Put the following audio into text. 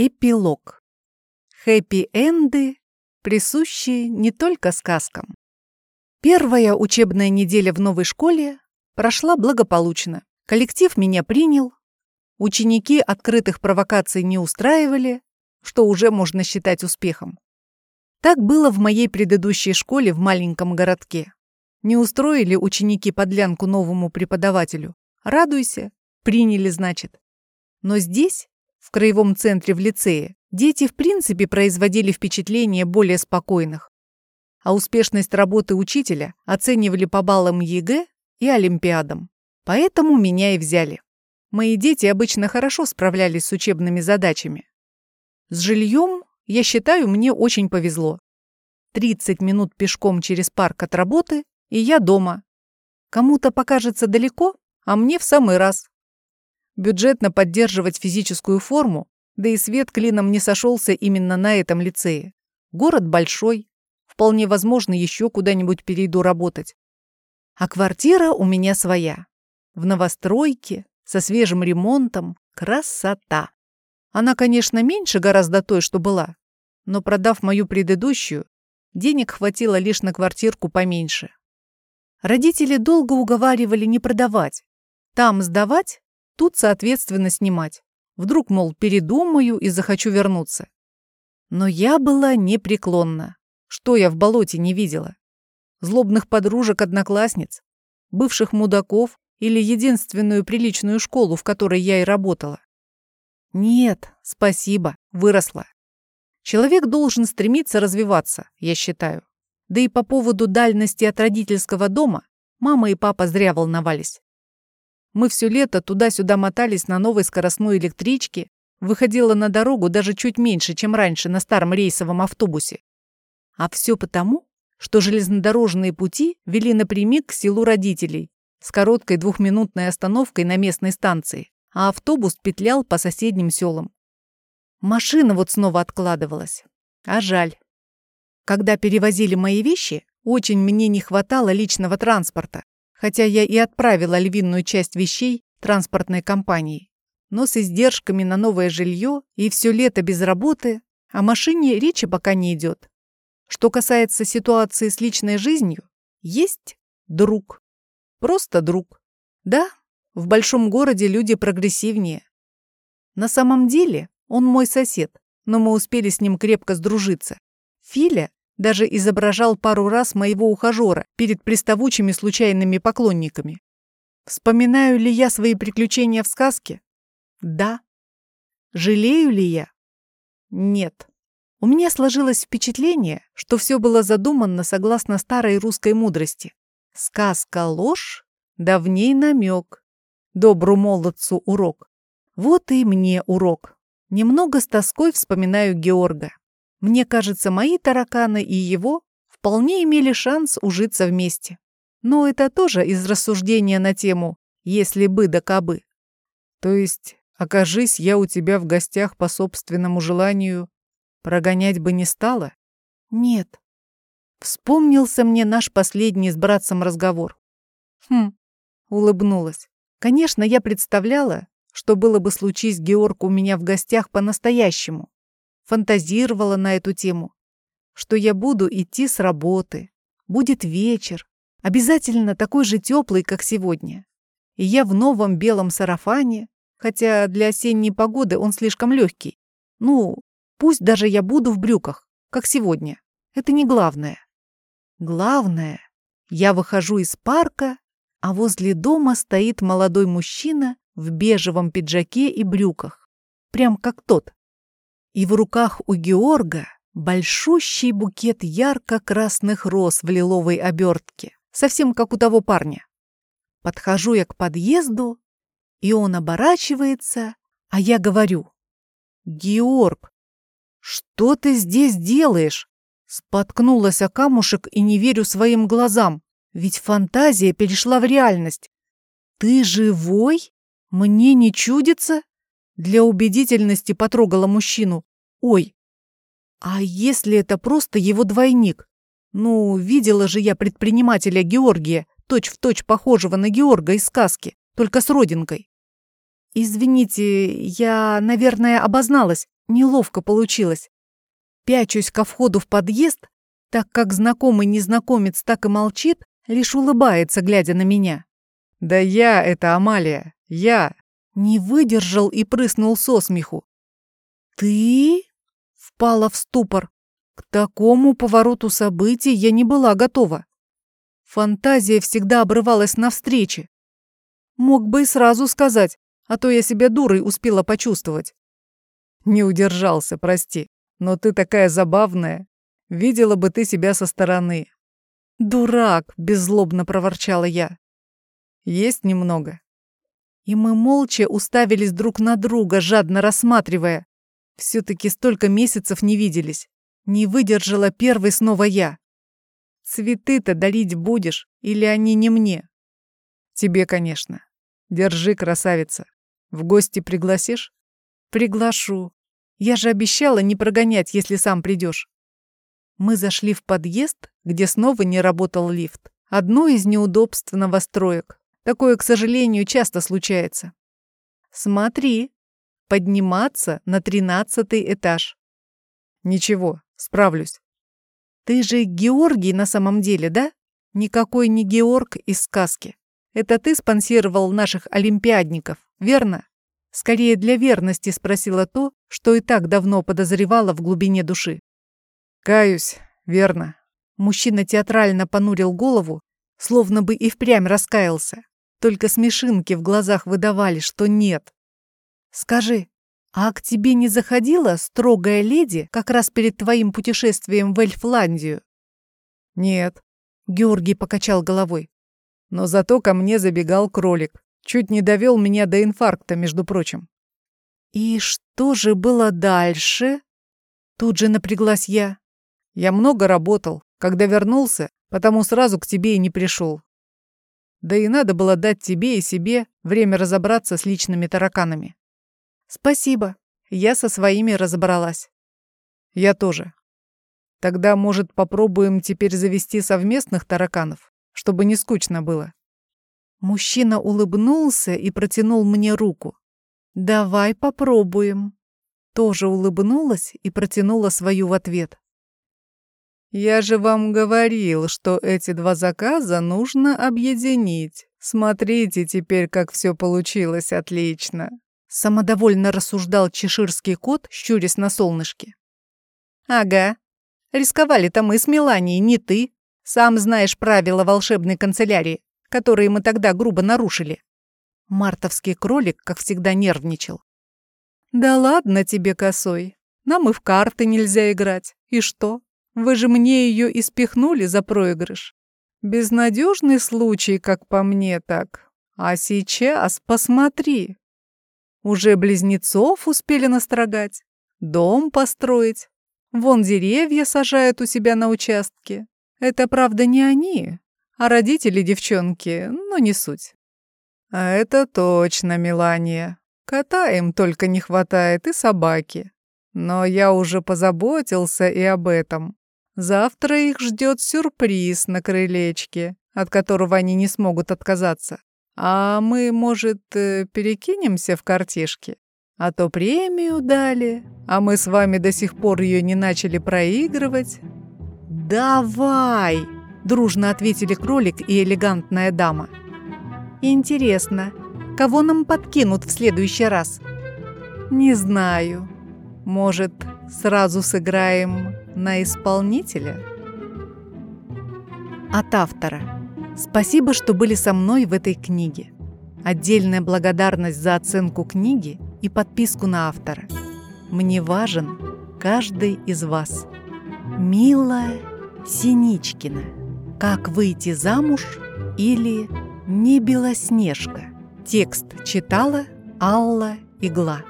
Эпилог. Хэппи-энды, присущие не только сказкам. Первая учебная неделя в новой школе прошла благополучно. Коллектив меня принял, ученики открытых провокаций не устраивали, что уже можно считать успехом. Так было в моей предыдущей школе в маленьком городке. Не устроили ученики подлянку новому преподавателю. Радуйся, приняли, значит. Но здесь в краевом центре в лицее, дети в принципе производили впечатление более спокойных. А успешность работы учителя оценивали по баллам ЕГЭ и Олимпиадам. Поэтому меня и взяли. Мои дети обычно хорошо справлялись с учебными задачами. С жильем, я считаю, мне очень повезло. 30 минут пешком через парк от работы, и я дома. Кому-то покажется далеко, а мне в самый раз бюджетно поддерживать физическую форму, да и свет клином не сошелся именно на этом лицее. Город большой, вполне возможно, еще куда-нибудь перейду работать. А квартира у меня своя. В новостройке, со свежим ремонтом. Красота! Она, конечно, меньше гораздо той, что была, но, продав мою предыдущую, денег хватило лишь на квартирку поменьше. Родители долго уговаривали не продавать. Там сдавать, Тут, соответственно, снимать. Вдруг, мол, передумаю и захочу вернуться. Но я была непреклонна. Что я в болоте не видела? Злобных подружек-одноклассниц? Бывших мудаков? Или единственную приличную школу, в которой я и работала? Нет, спасибо, выросла. Человек должен стремиться развиваться, я считаю. Да и по поводу дальности от родительского дома мама и папа зря волновались. Мы все лето туда-сюда мотались на новой скоростной электричке, выходила на дорогу даже чуть меньше, чем раньше на старом рейсовом автобусе. А все потому, что железнодорожные пути вели напрямик к селу родителей с короткой двухминутной остановкой на местной станции, а автобус петлял по соседним селам. Машина вот снова откладывалась. А жаль. Когда перевозили мои вещи, очень мне не хватало личного транспорта хотя я и отправила львиную часть вещей транспортной компании. Но с издержками на новое жилье и все лето без работы о машине речи пока не идет. Что касается ситуации с личной жизнью, есть друг. Просто друг. Да, в большом городе люди прогрессивнее. На самом деле он мой сосед, но мы успели с ним крепко сдружиться. Филя даже изображал пару раз моего ухажера перед приставучими случайными поклонниками. Вспоминаю ли я свои приключения в сказке? Да. Жалею ли я? Нет. У меня сложилось впечатление, что все было задумано согласно старой русской мудрости. Сказка — ложь, да в ней намек. Добру молодцу урок. Вот и мне урок. Немного с тоской вспоминаю Георга. Мне кажется, мои тараканы и его вполне имели шанс ужиться вместе. Но это тоже из рассуждения на тему «если бы да кабы». То есть, окажись я у тебя в гостях по собственному желанию, прогонять бы не стала? Нет. Вспомнился мне наш последний с братцем разговор. Хм, улыбнулась. Конечно, я представляла, что было бы случись Георг у меня в гостях по-настоящему фантазировала на эту тему, что я буду идти с работы, будет вечер, обязательно такой же теплый, как сегодня. И я в новом белом сарафане, хотя для осенней погоды он слишком легкий. Ну, пусть даже я буду в брюках, как сегодня. Это не главное. Главное, я выхожу из парка, а возле дома стоит молодой мужчина в бежевом пиджаке и брюках. Прям как тот, и в руках у Георга большущий букет ярко-красных роз в лиловой обертке, совсем как у того парня. Подхожу я к подъезду, и он оборачивается, а я говорю, «Георг, что ты здесь делаешь?» Споткнулась о камушек и не верю своим глазам, ведь фантазия перешла в реальность. «Ты живой? Мне не чудится?» Для убедительности потрогала мужчину. Ой, а если это просто его двойник? Ну, видела же я предпринимателя Георгия, точь-в-точь точь похожего на Георга из сказки, только с родинкой. Извините, я, наверное, обозналась. Неловко получилось. Пячусь ко входу в подъезд, так как знакомый незнакомец так и молчит, лишь улыбается, глядя на меня. «Да я это Амалия, я!» Не выдержал и прыснул со смеху. «Ты?» — впала в ступор. К такому повороту событий я не была готова. Фантазия всегда обрывалась на встрече. Мог бы и сразу сказать, а то я себя дурой успела почувствовать. Не удержался, прости. Но ты такая забавная. Видела бы ты себя со стороны. Дурак, беззлобно проворчала я. Есть немного. И мы молча уставились друг на друга, жадно рассматривая. Все-таки столько месяцев не виделись. Не выдержала первой снова я. Цветы-то дарить будешь, или они не мне? Тебе, конечно. Держи, красавица. В гости пригласишь? Приглашу. Я же обещала не прогонять, если сам придешь. Мы зашли в подъезд, где снова не работал лифт. Одно из неудобств новостроек. Такое, к сожалению, часто случается. Смотри, подниматься на тринадцатый этаж. Ничего, справлюсь. Ты же Георгий на самом деле, да? Никакой не Георг из сказки. Это ты спонсировал наших олимпиадников, верно? Скорее для верности спросила то, что и так давно подозревала в глубине души. Каюсь, верно. Мужчина театрально понурил голову, словно бы и впрямь раскаялся. Только смешинки в глазах выдавали, что нет. «Скажи, а к тебе не заходила строгая леди как раз перед твоим путешествием в Эльфландию?» «Нет», — Георгий покачал головой. «Но зато ко мне забегал кролик. Чуть не довел меня до инфаркта, между прочим». «И что же было дальше?» Тут же напряглась я. «Я много работал. Когда вернулся, потому сразу к тебе и не пришел. Да и надо было дать тебе и себе время разобраться с личными тараканами. Спасибо. Я со своими разобралась. Я тоже. Тогда, может, попробуем теперь завести совместных тараканов, чтобы не скучно было. Мужчина улыбнулся и протянул мне руку. «Давай попробуем». Тоже улыбнулась и протянула свою в ответ. «Я же вам говорил, что эти два заказа нужно объединить. Смотрите теперь, как все получилось отлично!» Самодовольно рассуждал чеширский кот, щурясь на солнышке. «Ага. Рисковали-то мы с Меланией, не ты. Сам знаешь правила волшебной канцелярии, которые мы тогда грубо нарушили». Мартовский кролик, как всегда, нервничал. «Да ладно тебе, косой. Нам и в карты нельзя играть. И что? Вы же мне ее испихнули за проигрыш. Безнадежный случай, как по мне так. А сейчас посмотри. Уже близнецов успели настрогать, дом построить. Вон деревья сажают у себя на участке. Это, правда, не они, а родители девчонки, но не суть. А это точно, Мелания. Кота им только не хватает и собаки. Но я уже позаботился и об этом. Завтра их ждет сюрприз на крылечке, от которого они не смогут отказаться. А мы, может, э, перекинемся в картишки? А то премию дали, а мы с вами до сих пор ее не начали проигрывать. «Давай!» – дружно ответили кролик и элегантная дама. «Интересно, кого нам подкинут в следующий раз?» «Не знаю. Может, сразу сыграем на исполнителя? От автора. Спасибо, что были со мной в этой книге. Отдельная благодарность за оценку книги и подписку на автора. Мне важен каждый из вас. Мила Синичкина. Как выйти замуж или не Белоснежка. Текст читала Алла Игла.